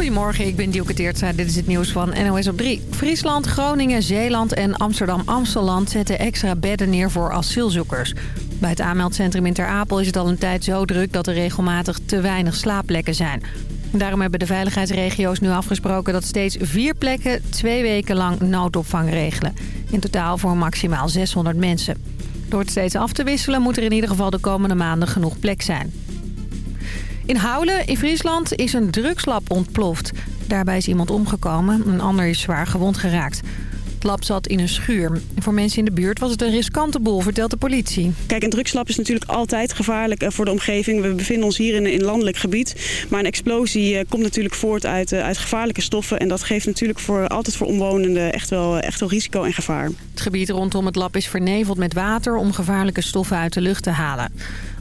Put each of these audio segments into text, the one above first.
Goedemorgen, ik ben Dielke Teertstra. Dit is het nieuws van NOS op 3. Friesland, Groningen, Zeeland en Amsterdam-Amsteland zetten extra bedden neer voor asielzoekers. Bij het aanmeldcentrum in Ter Apel is het al een tijd zo druk dat er regelmatig te weinig slaapplekken zijn. Daarom hebben de veiligheidsregio's nu afgesproken dat steeds vier plekken twee weken lang noodopvang regelen. In totaal voor maximaal 600 mensen. Door het steeds af te wisselen moet er in ieder geval de komende maanden genoeg plek zijn. In Houlen in Friesland is een drugslab ontploft. Daarbij is iemand omgekomen, een ander is zwaar gewond geraakt. Het lab zat in een schuur. Voor mensen in de buurt was het een riskante boel, vertelt de politie. Kijk, een drugslab is natuurlijk altijd gevaarlijk eh, voor de omgeving. We bevinden ons hier in een landelijk gebied. Maar een explosie eh, komt natuurlijk voort uit, eh, uit gevaarlijke stoffen. En dat geeft natuurlijk voor, altijd voor omwonenden echt wel, echt wel risico en gevaar. Het gebied rondom het lab is verneveld met water om gevaarlijke stoffen uit de lucht te halen.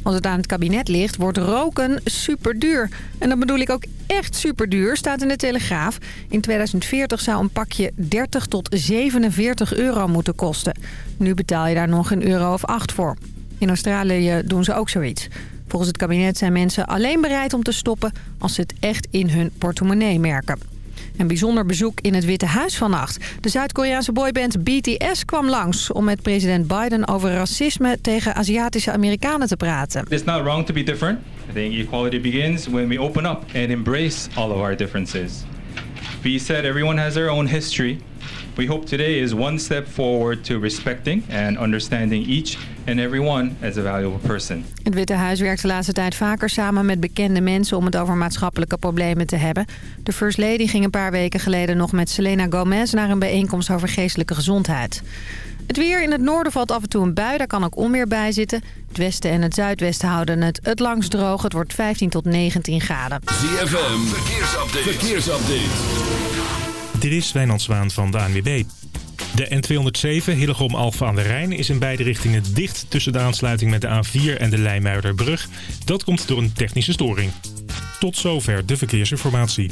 Als het aan het kabinet ligt, wordt roken superduur. En dat bedoel ik ook echt superduur, staat in de Telegraaf. In 2040 zou een pakje 30 tot 47 euro moeten kosten. Nu betaal je daar nog een euro of 8 voor. In Australië doen ze ook zoiets. Volgens het kabinet zijn mensen alleen bereid om te stoppen... als ze het echt in hun portemonnee merken. Een bijzonder bezoek in het Witte Huis vannacht. De Zuid-Koreaanse boyband BTS kwam langs om met president Biden over racisme tegen Aziatische Amerikanen te praten. It's not wrong to be different. I think equality begins when we open up and embrace all of our differences. We said everyone has their own history we hope today is one step forward to respecting and understanding each and every one as a valuable person. Het Witte Huis werkt de laatste tijd vaker samen met bekende mensen om het over maatschappelijke problemen te hebben. De First Lady ging een paar weken geleden nog met Selena Gomez naar een bijeenkomst over geestelijke gezondheid. Het weer in het noorden valt af en toe een bui, daar kan ook onweer bij zitten. Het westen en het zuidwesten houden het het langst droog. Het wordt 15 tot 19 graden. ZFM, verkeersupdate. verkeersupdate. Dit is Wijnand Zwaan van de ANWB. De N207 Hillegom Alfa aan de Rijn is in beide richtingen dicht tussen de aansluiting met de A4 en de Leimuiderbrug. Dat komt door een technische storing. Tot zover de verkeersinformatie.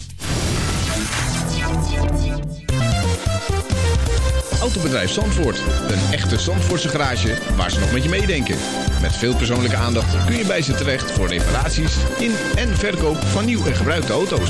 Autobedrijf Zandvoort. Een echte Zandvoortse garage waar ze nog met je meedenken. Met veel persoonlijke aandacht kun je bij ze terecht voor reparaties in en verkoop van nieuw en gebruikte auto's.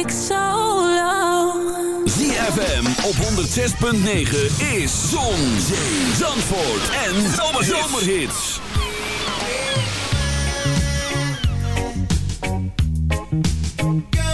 ik solo ZFM op 106.9 is Zon, Zee, Zandvoort en Zomerhits. Goes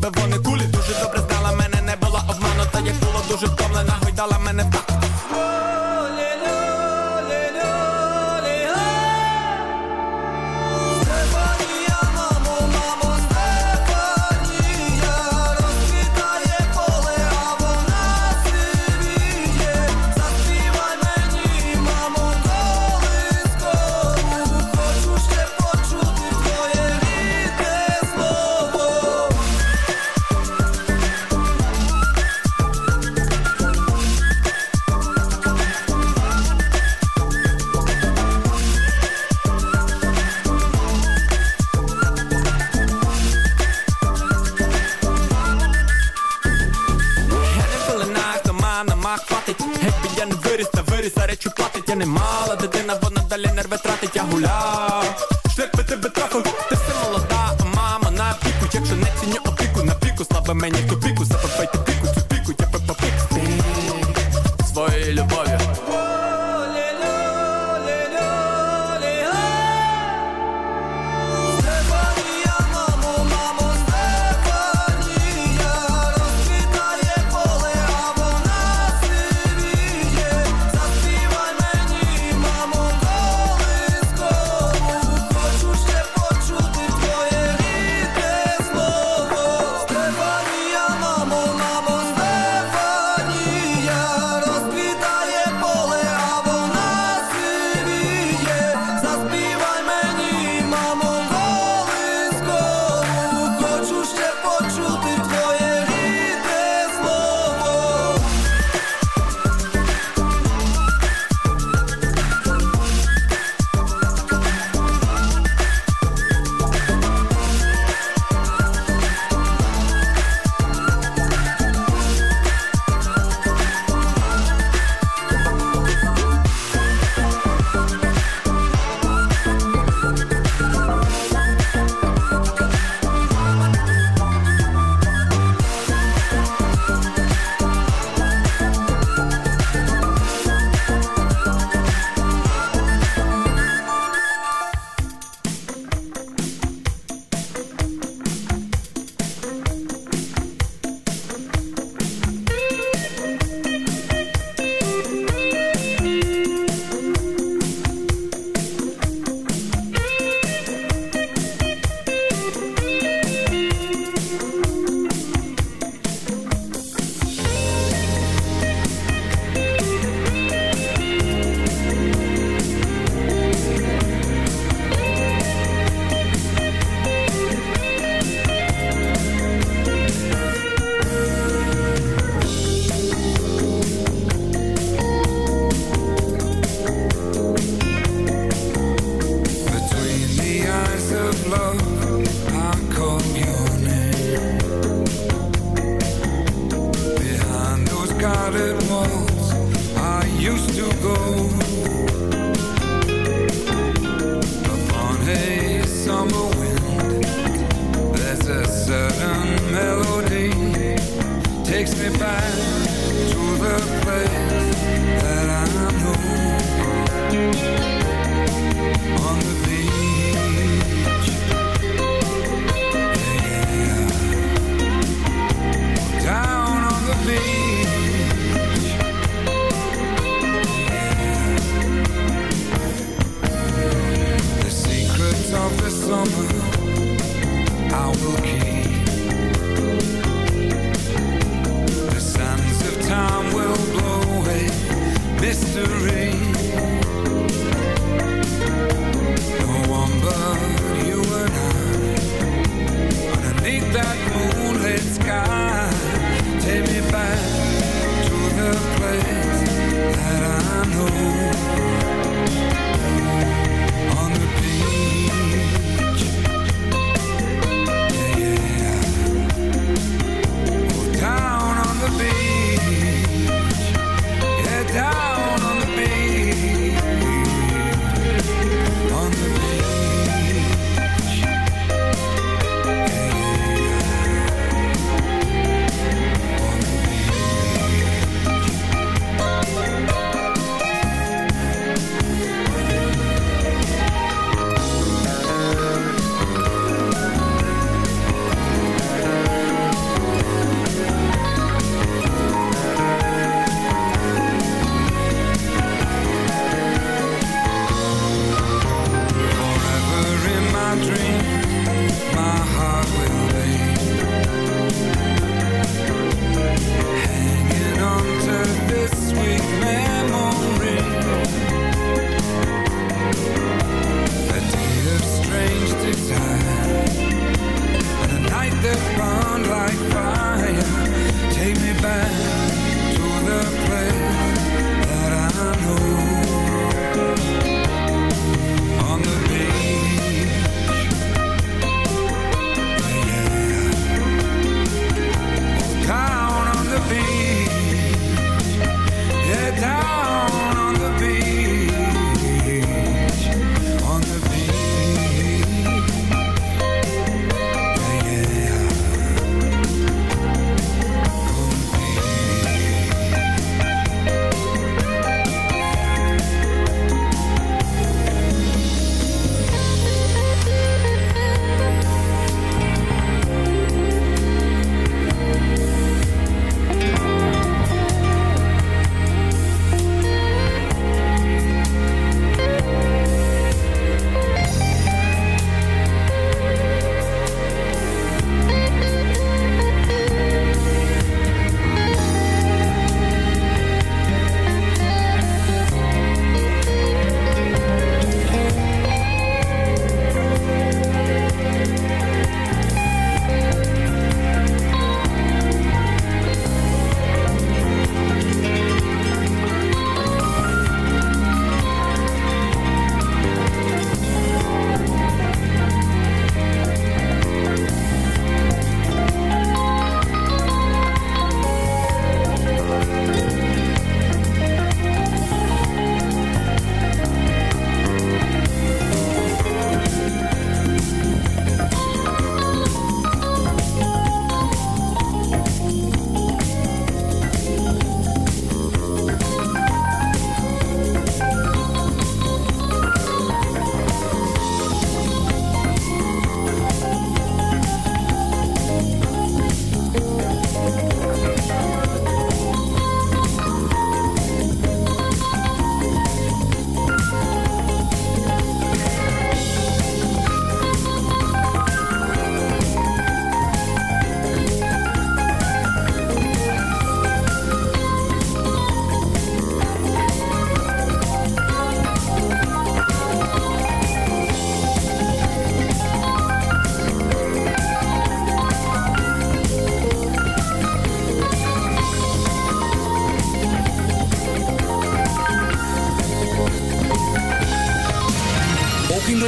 leven van cool coole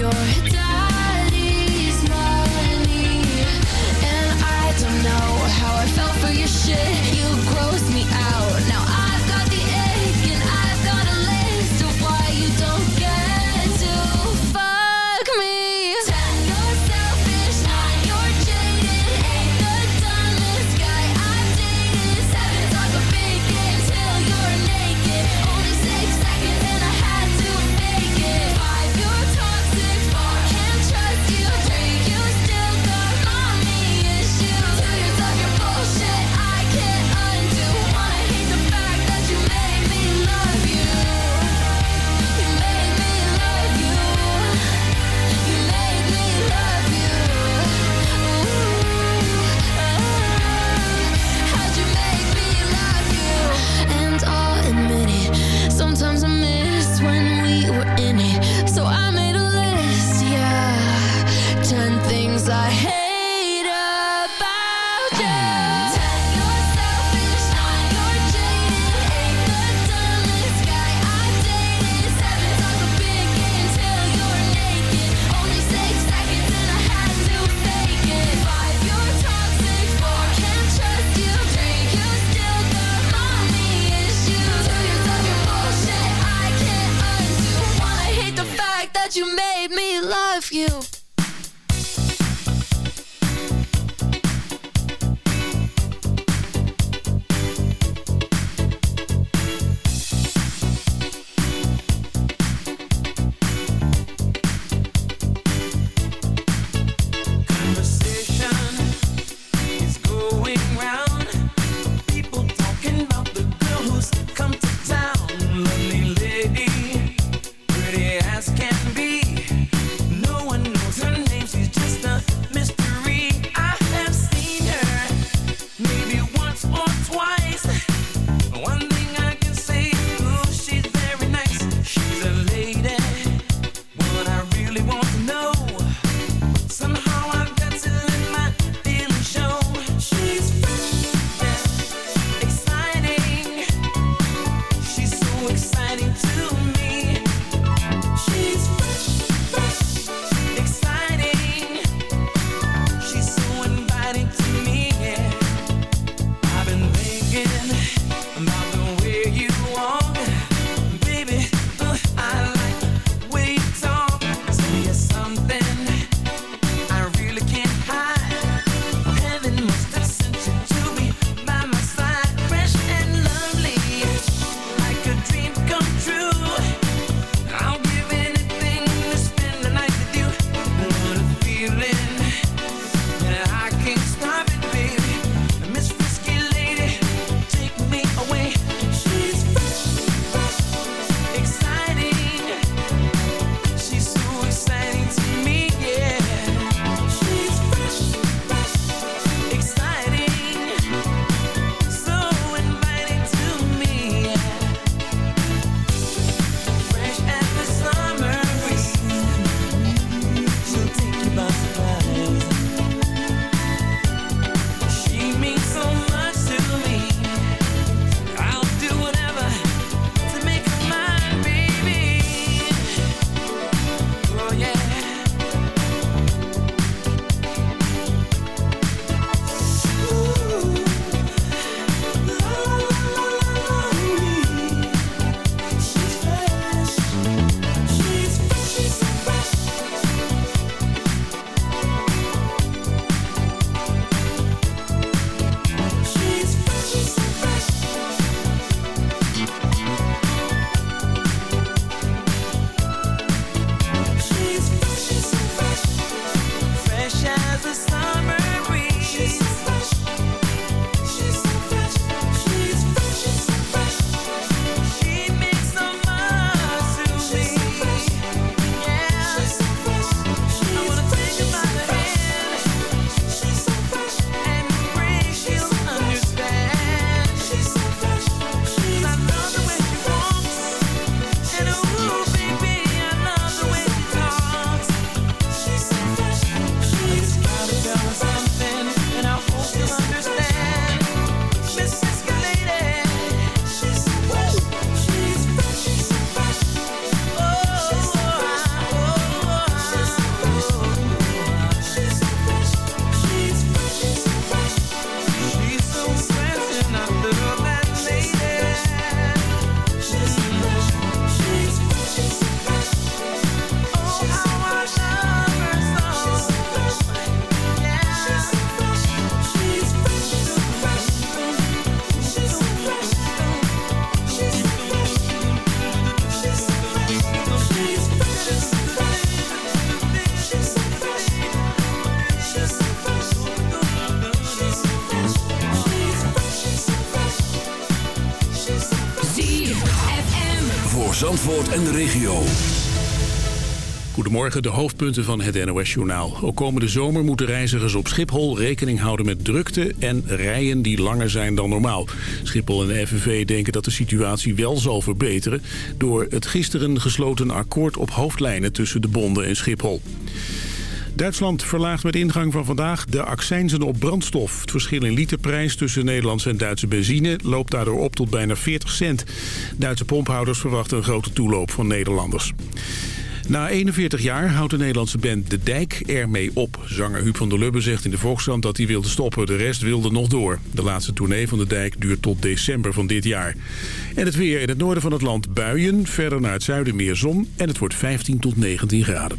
your Goedemorgen, de hoofdpunten van het NOS-journaal. Ook komende zomer moeten reizigers op Schiphol rekening houden met drukte en rijen die langer zijn dan normaal. Schiphol en de FNV denken dat de situatie wel zal verbeteren... door het gisteren gesloten akkoord op hoofdlijnen tussen de bonden en Schiphol. Duitsland verlaagt met ingang van vandaag de accijnzen op brandstof. Het verschil in literprijs tussen Nederlandse en Duitse benzine loopt daardoor op tot bijna 40 cent. Duitse pomphouders verwachten een grote toeloop van Nederlanders. Na 41 jaar houdt de Nederlandse band De Dijk ermee op. Zanger Huub van der Lubbe zegt in de Volkskrant dat hij wilde stoppen. De rest wilde nog door. De laatste tournee van De Dijk duurt tot december van dit jaar. En het weer in het noorden van het land buien. Verder naar het zuiden meer zon. En het wordt 15 tot 19 graden.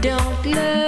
don't love.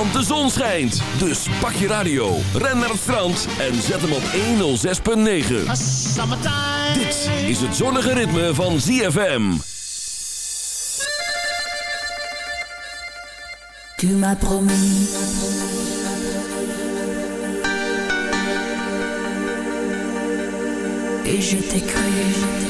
want de zon schijnt. Dus pak je radio, ren naar het strand en zet hem op 106.9. Dit is het zonnige ritme van ZFM. Tu m'as promis Et je t'ai cru,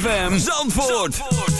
ZFM Zandvoort.